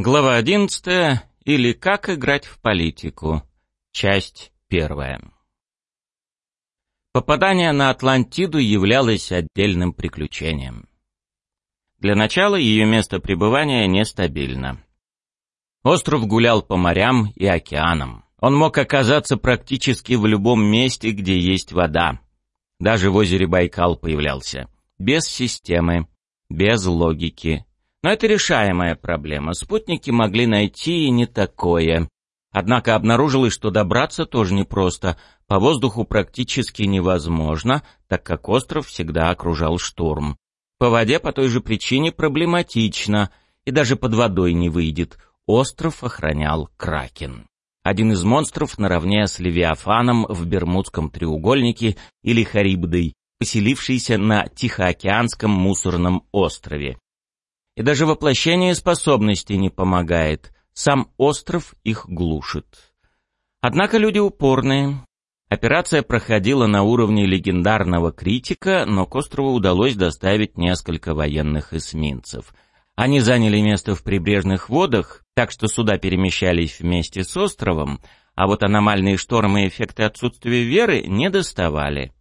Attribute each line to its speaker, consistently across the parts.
Speaker 1: Глава 11. Или как играть в политику. Часть первая. Попадание на Атлантиду являлось отдельным приключением. Для начала ее место пребывания нестабильно. Остров гулял по морям и океанам. Он мог оказаться практически в любом месте, где есть вода. Даже в озере Байкал появлялся. Без системы, без логики, но это решаемая проблема. Спутники могли найти и не такое. Однако обнаружилось, что добраться тоже непросто. По воздуху практически невозможно, так как остров всегда окружал шторм. По воде по той же причине проблематично, и даже под водой не выйдет. Остров охранял Кракен. Один из монстров наравне с Левиафаном в Бермудском треугольнике или Харибдой, поселившийся на Тихоокеанском мусорном острове. И даже воплощение способностей не помогает. Сам остров их глушит. Однако люди упорные. Операция проходила на уровне легендарного критика, но к острову удалось доставить несколько военных эсминцев. Они заняли место в прибрежных водах, так что суда перемещались вместе с островом, а вот аномальные штормы и эффекты отсутствия веры не доставали.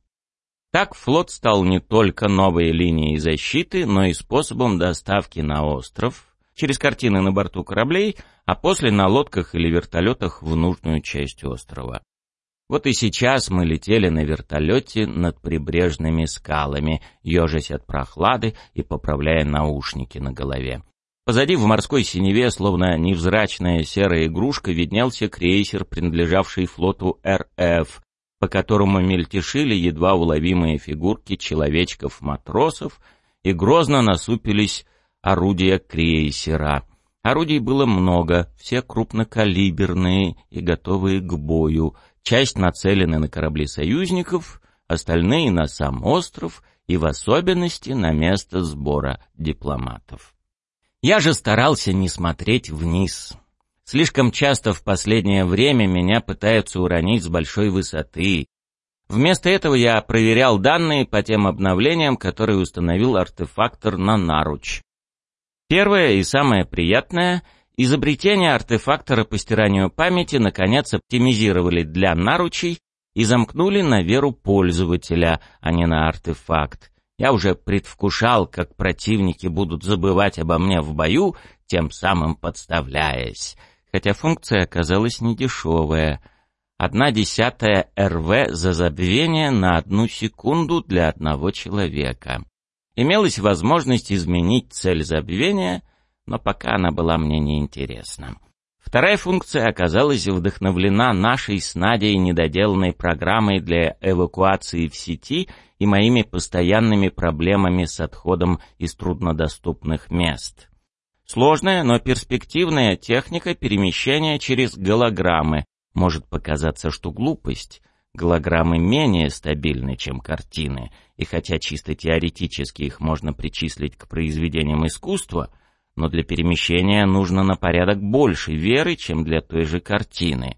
Speaker 1: Так флот стал не только новой линией защиты, но и способом доставки на остров через картины на борту кораблей, а после на лодках или вертолетах в нужную часть острова. Вот и сейчас мы летели на вертолете над прибрежными скалами, ежась от прохлады и поправляя наушники на голове. Позади в морской синеве, словно невзрачная серая игрушка, виднелся крейсер, принадлежавший флоту РФ, по которому мельтешили едва уловимые фигурки человечков-матросов, и грозно насупились орудия крейсера. Орудий было много, все крупнокалиберные и готовые к бою. Часть нацелены на корабли союзников, остальные на сам остров и в особенности на место сбора дипломатов. Я же старался не смотреть вниз. Слишком часто в последнее время меня пытаются уронить с большой высоты. Вместо этого я проверял данные по тем обновлениям, которые установил артефактор на наруч. Первое и самое приятное — изобретение артефактора по стиранию памяти наконец оптимизировали для наручей и замкнули на веру пользователя, а не на артефакт. Я уже предвкушал, как противники будут забывать обо мне в бою, тем самым подставляясь хотя функция оказалась недешевая. Одна десятая РВ за забвение на одну секунду для одного человека. Имелась возможность изменить цель забвения, но пока она была мне неинтересна. Вторая функция оказалась вдохновлена нашей с Надей недоделанной программой для эвакуации в сети и моими постоянными проблемами с отходом из труднодоступных мест. Сложная, но перспективная техника перемещения через голограммы. Может показаться, что глупость. Голограммы менее стабильны, чем картины, и хотя чисто теоретически их можно причислить к произведениям искусства, но для перемещения нужно на порядок больше веры, чем для той же картины.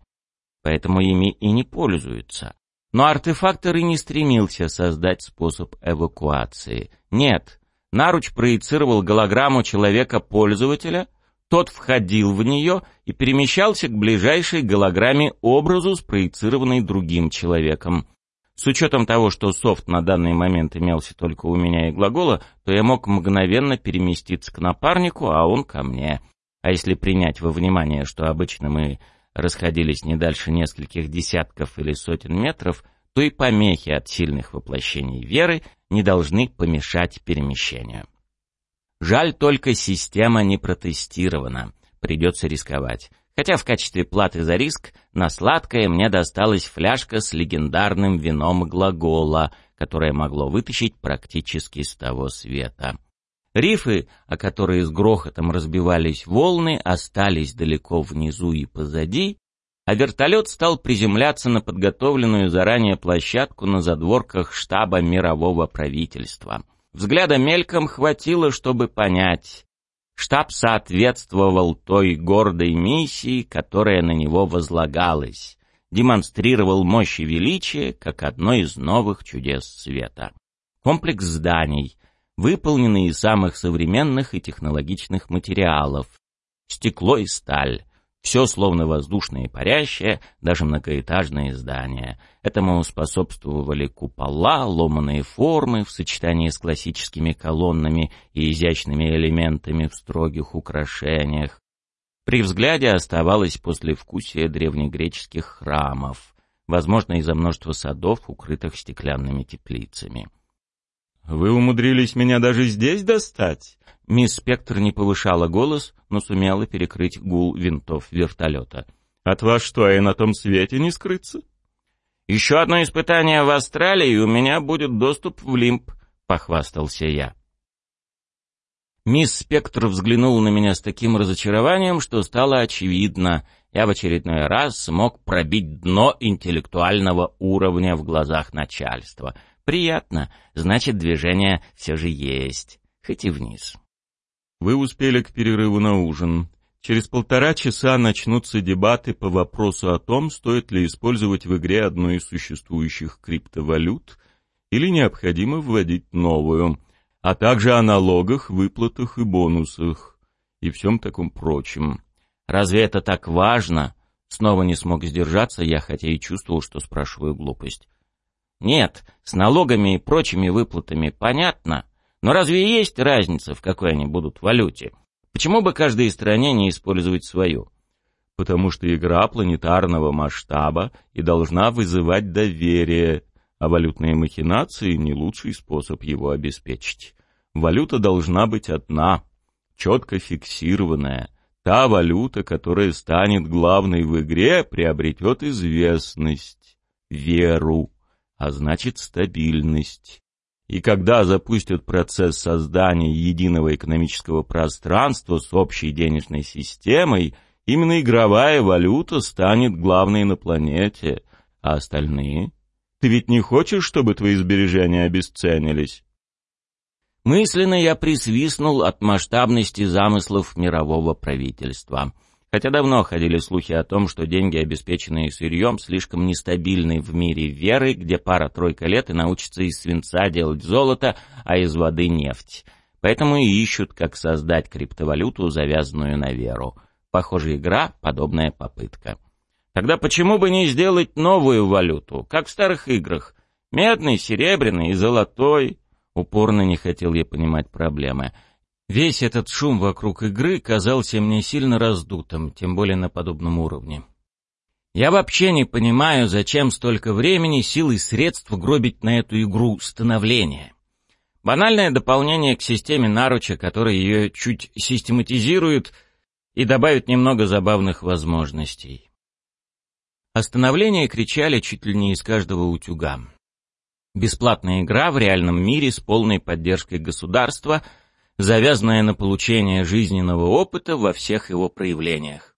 Speaker 1: Поэтому ими и не пользуются. Но артефактор и не стремился создать способ эвакуации. Нет, Наруч проецировал голограмму человека-пользователя, тот входил в нее и перемещался к ближайшей голограмме образу, спроецированной другим человеком. С учетом того, что софт на данный момент имелся только у меня и глагола, то я мог мгновенно переместиться к напарнику, а он ко мне. А если принять во внимание, что обычно мы расходились не дальше нескольких десятков или сотен метров, то и помехи от сильных воплощений веры не должны помешать перемещению. Жаль только система не протестирована, придется рисковать. Хотя в качестве платы за риск на сладкое мне досталась фляжка с легендарным вином глагола, которое могло вытащить практически с того света. Рифы, о которые с грохотом разбивались волны, остались далеко внизу и позади, а вертолет стал приземляться на подготовленную заранее площадку на задворках штаба мирового правительства. Взгляда мельком хватило, чтобы понять. Штаб соответствовал той гордой миссии, которая на него возлагалась, демонстрировал мощь и величие как одно из новых чудес света. Комплекс зданий, выполненный из самых современных и технологичных материалов, Стекло и сталь. Все словно воздушное и парящее, даже многоэтажные здания. Этому способствовали купола, ломаные формы в сочетании с классическими колоннами и изящными элементами в строгих украшениях. При взгляде оставалось послевкусие древнегреческих храмов, возможно, из-за множества садов, укрытых стеклянными теплицами.
Speaker 2: «Вы умудрились меня даже здесь достать?»
Speaker 1: Мисс Спектр не повышала голос, но сумела перекрыть гул винтов вертолета.
Speaker 2: «От вас что, и на том свете не скрыться?»
Speaker 1: «Еще одно испытание в Австралии, и у меня будет доступ в Лимп», — похвастался я. Мисс Спектр взглянула на меня с таким разочарованием, что стало очевидно. Я в очередной раз смог пробить дно интеллектуального уровня в глазах начальства — Приятно. Значит, движение все же есть. Хоть и вниз.
Speaker 2: Вы успели к перерыву на ужин. Через полтора часа начнутся дебаты по вопросу о том, стоит ли использовать в игре одну из существующих криптовалют или необходимо вводить новую, а также о налогах, выплатах и бонусах и всем таком прочем.
Speaker 1: Разве это так важно? Снова не смог сдержаться я, хотя и чувствовал, что спрашиваю глупость. Нет, с налогами и прочими выплатами понятно. Но разве есть разница, в какой они будут валюте? Почему бы каждой стране не использовать свою?
Speaker 2: Потому что игра планетарного масштаба и должна вызывать доверие, а валютные махинации — не лучший способ его обеспечить. Валюта должна быть одна, четко фиксированная. Та валюта, которая станет главной в игре, приобретет известность, веру а значит стабильность. И когда запустят процесс создания единого экономического пространства с общей денежной системой, именно игровая валюта станет главной на планете, а остальные? Ты ведь не хочешь, чтобы твои сбережения обесценились?
Speaker 1: Мысленно я присвистнул от масштабности замыслов мирового правительства — Хотя давно ходили слухи о том, что деньги, обеспеченные сырьем, слишком нестабильны в мире веры, где пара-тройка лет и научится из свинца делать золото, а из воды нефть. Поэтому и ищут, как создать криптовалюту, завязанную на веру. Похоже, игра — подобная попытка. Тогда почему бы не сделать новую валюту, как в старых играх? Медный, серебряный и золотой. Упорно не хотел я понимать проблемы — Весь этот шум вокруг игры казался мне сильно раздутым, тем более на подобном уровне. Я вообще не понимаю, зачем столько времени, сил и средств гробить на эту игру становления. Банальное дополнение к системе наруча, которое ее чуть систематизирует и добавит немного забавных возможностей. Остановление кричали чуть ли не из каждого утюга. Бесплатная игра в реальном мире с полной поддержкой государства — завязанная на получение жизненного опыта во всех его проявлениях.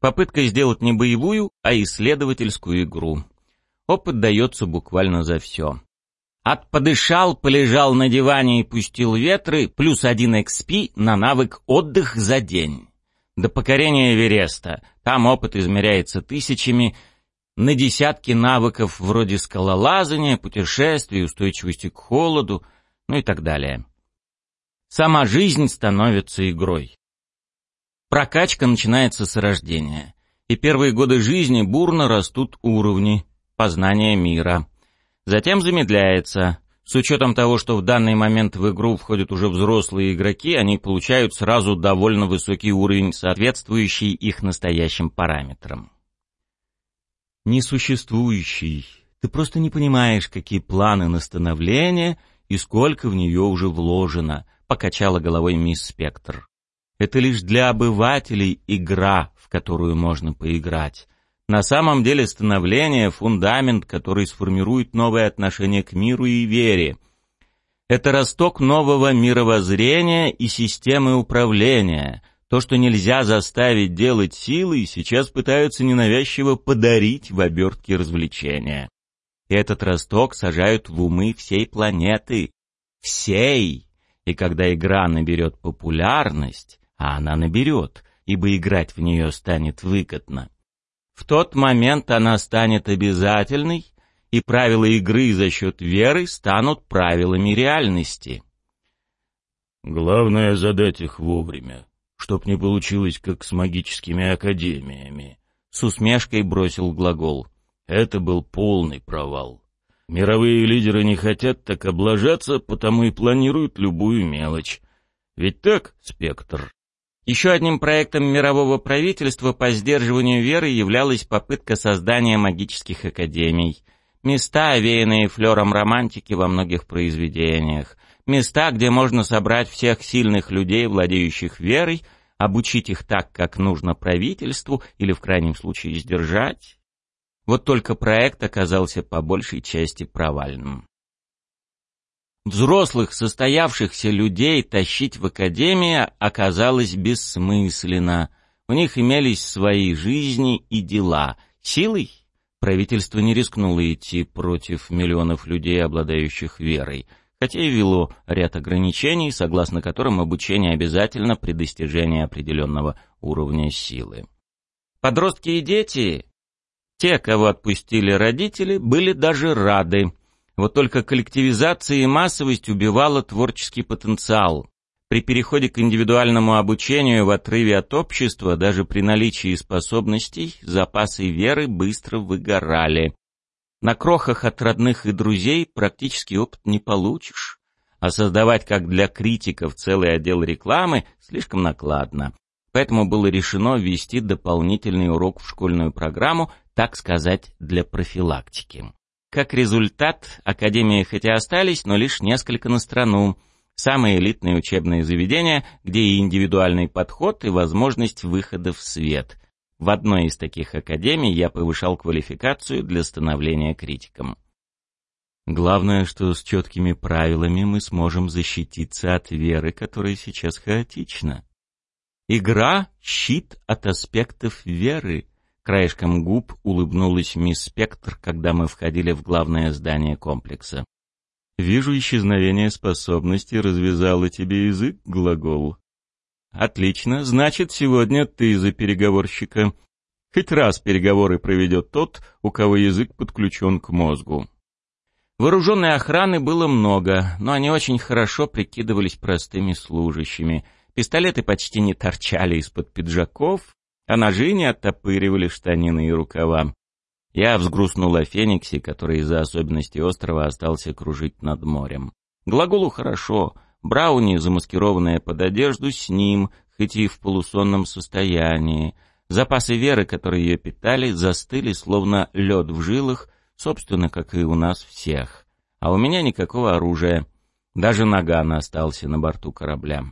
Speaker 1: Попытка сделать не боевую, а исследовательскую игру. Опыт дается буквально за все. От подышал, полежал на диване и пустил ветры, плюс один XP на навык отдых за день. До покорения Эвереста. Там опыт измеряется тысячами, на десятки навыков вроде скалолазания, путешествий, устойчивости к холоду, ну и так далее. Сама жизнь становится игрой. Прокачка начинается с рождения, и первые годы жизни бурно растут уровни познания мира. Затем замедляется. С учетом того, что в данный момент в игру входят уже взрослые игроки, они получают сразу довольно высокий уровень, соответствующий их настоящим параметрам. Несуществующий. Ты просто не понимаешь, какие планы на становление и сколько в нее уже вложено — покачала головой мисс Спектр. Это лишь для обывателей игра, в которую можно поиграть. На самом деле становление — фундамент, который сформирует новое отношение к миру и вере. Это росток нового мировоззрения и системы управления. То, что нельзя заставить делать силой, сейчас пытаются ненавязчиво подарить в обертке развлечения. И этот росток сажают в умы всей планеты. Всей! И когда игра наберет популярность, а она наберет, ибо играть в нее станет выгодно, в тот момент она станет обязательной, и правила игры за счет веры станут правилами реальности.
Speaker 2: Главное — задать их вовремя, чтоб не получилось, как с магическими академиями.
Speaker 1: С усмешкой бросил глагол.
Speaker 2: Это был полный провал. Мировые лидеры не хотят так облажаться, потому и планируют любую мелочь. Ведь так, Спектр?
Speaker 1: Еще одним проектом мирового правительства по сдерживанию веры являлась попытка создания магических академий. Места, овеянные флером романтики во многих произведениях. Места, где можно собрать всех сильных людей, владеющих верой, обучить их так, как нужно правительству, или в крайнем случае сдержать. Вот только проект оказался по большей части провальным. Взрослых, состоявшихся людей тащить в академию оказалось бессмысленно. У них имелись свои жизни и дела. Силой правительство не рискнуло идти против миллионов людей, обладающих верой, хотя и вело ряд ограничений, согласно которым обучение обязательно при достижении определенного уровня силы. Подростки и дети, те, кого отпустили родители, были даже рады. Вот только коллективизация и массовость убивала творческий потенциал. При переходе к индивидуальному обучению в отрыве от общества, даже при наличии способностей, запасы веры быстро выгорали. На крохах от родных и друзей практически опыт не получишь. А создавать, как для критиков, целый отдел рекламы слишком накладно. Поэтому было решено ввести дополнительный урок в школьную программу, так сказать, для профилактики. Как результат, академии хотя остались, но лишь несколько на страну. Самые элитные учебные заведения, где и индивидуальный подход, и возможность выхода в свет. В одной из таких академий я повышал квалификацию для становления критиком. Главное, что с четкими правилами мы сможем защититься от веры, которая сейчас хаотична. Игра — щит от аспектов веры, Краешком губ улыбнулась мисс Спектр, когда мы входили в главное здание комплекса. «Вижу, исчезновение способности развязало тебе язык, глагол». «Отлично, значит, сегодня ты за переговорщика. Хоть раз переговоры проведет тот, у кого язык подключен к мозгу». Вооруженной охраны было много, но они очень хорошо прикидывались простыми служащими. Пистолеты почти не торчали из-под пиджаков, а ножи не оттопыривали штанины и рукава. Я взгрустнул о Фениксе, который из-за особенностей острова остался кружить над морем. Глаголу хорошо, Брауни, замаскированная под одежду, с ним, хоть и в полусонном состоянии. Запасы веры, которые ее питали, застыли, словно лед в жилах, собственно, как и у нас всех. А у меня никакого оружия. Даже наган остался на борту корабля.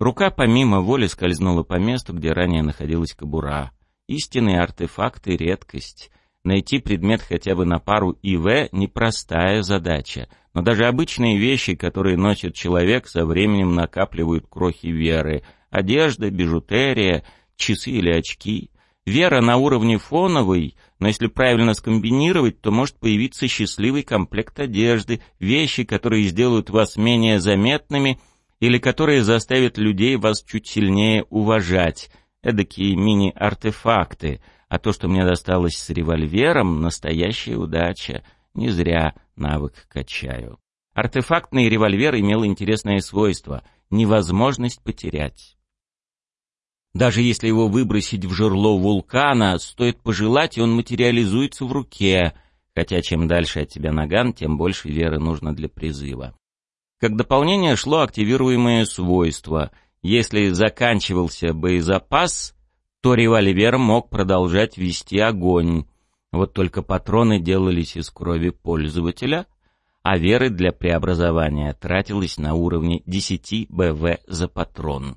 Speaker 1: Рука помимо воли скользнула по месту, где ранее находилась кобура. Истинные артефакты — редкость. Найти предмет хотя бы на пару ИВ — непростая задача. Но даже обычные вещи, которые носит человек, со временем накапливают крохи веры. Одежда, бижутерия, часы или очки. Вера на уровне фоновой, но если правильно скомбинировать, то может появиться счастливый комплект одежды, вещи, которые сделают вас менее заметными — или которые заставят людей вас чуть сильнее уважать, эдакие мини-артефакты, а то, что мне досталось с револьвером, настоящая удача, не зря навык качаю. Артефактный револьвер имел интересное свойство — невозможность потерять. Даже если его выбросить в жерло вулкана, стоит пожелать, и он материализуется в руке, хотя чем дальше от тебя наган, тем больше веры нужно для призыва. Как дополнение шло активируемое свойство. Если заканчивался боезапас, то револьвер мог продолжать вести огонь. Вот только патроны делались из крови пользователя, а веры для преобразования тратилось на уровне 10 БВ за патрон.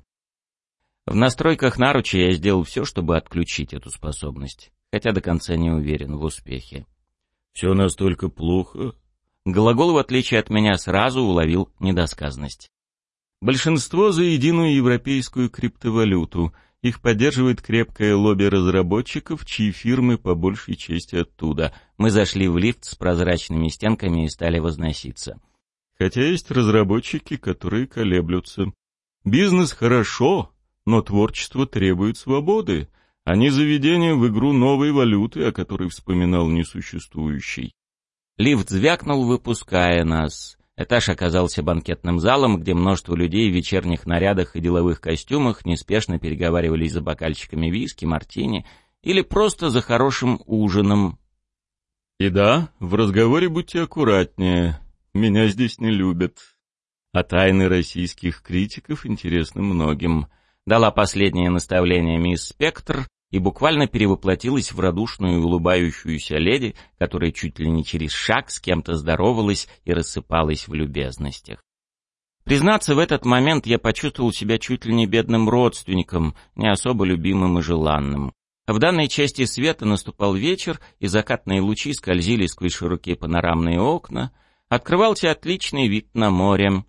Speaker 1: В настройках наруча я сделал все, чтобы отключить эту способность, хотя до конца не уверен в успехе.
Speaker 2: «Все настолько плохо?»
Speaker 1: Глагол, в отличие от меня, сразу уловил недосказанность.
Speaker 2: Большинство за единую европейскую криптовалюту. Их поддерживает крепкое лобби разработчиков, чьи фирмы по большей части оттуда.
Speaker 1: Мы зашли в лифт с прозрачными стенками и стали возноситься.
Speaker 2: Хотя есть разработчики, которые колеблются. Бизнес хорошо, но творчество требует свободы, а не заведение в игру новой валюты, о которой вспоминал несуществующий.
Speaker 1: Лифт звякнул, выпуская нас. Этаж оказался банкетным залом, где множество людей в вечерних нарядах и деловых костюмах неспешно переговаривались за бокальчиками виски, мартини или просто за хорошим ужином.
Speaker 2: «И да, в разговоре будьте аккуратнее. Меня здесь не любят. А тайны российских критиков интересны многим», —
Speaker 1: дала последнее наставление мисс Спектр, и буквально перевоплотилась в радушную улыбающуюся леди, которая чуть ли не через шаг с кем-то здоровалась и рассыпалась в любезностях. Признаться, в этот момент я почувствовал себя чуть ли не бедным родственником, не особо любимым и желанным. В данной части света наступал вечер, и закатные лучи скользили сквозь широкие панорамные окна. Открывался отличный вид на море.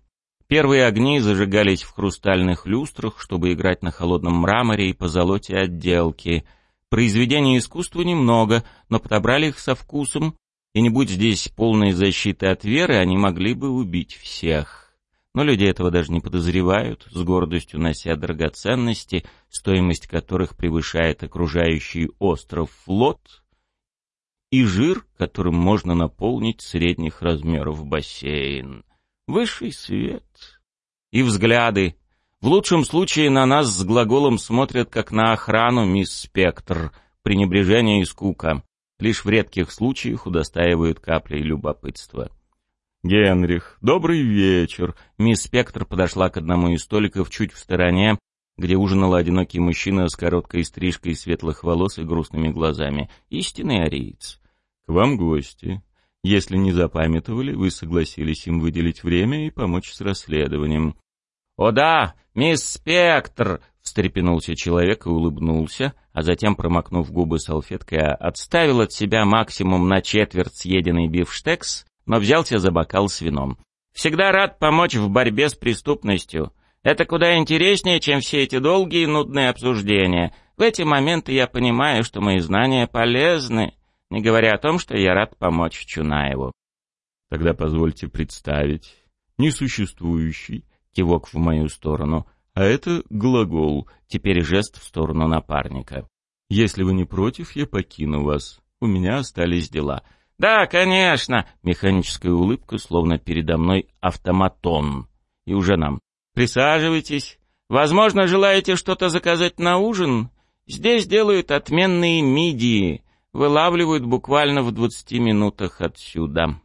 Speaker 1: Первые огни зажигались в хрустальных люстрах, чтобы играть на холодном мраморе и позолоте отделки. Произведений искусства немного, но подобрали их со вкусом, и не будь здесь полной защиты от веры, они могли бы убить всех. Но люди этого даже не подозревают, с гордостью нося драгоценности, стоимость которых превышает окружающий остров флот, и жир, которым можно наполнить средних размеров бассейн. Высший свет. И взгляды. В лучшем случае на нас с глаголом смотрят, как на охрану, мисс Спектр. Пренебрежение и скука. Лишь в редких случаях удостаивают каплей любопытства.
Speaker 2: «Генрих, добрый вечер!»
Speaker 1: Мисс Спектр подошла к одному из столиков чуть в стороне, где ужинал одинокий мужчина с короткой стрижкой светлых волос и грустными глазами. Истинный ариец.
Speaker 2: «К вам гости. Если не запамятовали, вы согласились им выделить время и помочь с расследованием.
Speaker 1: «О да, мисс Спектр!» — встрепенулся человек и улыбнулся, а затем, промокнув губы салфеткой, отставил от себя максимум на четверть съеденный бифштекс, но взялся за бокал с вином. «Всегда рад помочь в борьбе с преступностью. Это куда интереснее, чем все эти долгие и нудные обсуждения. В эти моменты я понимаю, что мои знания полезны, не говоря о том, что я рад помочь Чунаеву.
Speaker 2: Тогда позвольте представить. Несуществующий, кивок в мою сторону, а это глагол, теперь жест в сторону напарника. Если вы не против, я покину вас. У меня остались дела.
Speaker 1: Да, конечно, механическая улыбка, словно передо мной автоматон. И уже нам. Присаживайтесь. Возможно, желаете что-то заказать на ужин? Здесь делают отменные мидии вылавливают буквально в двадцати минутах отсюда.